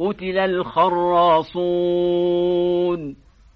قتل الخراصون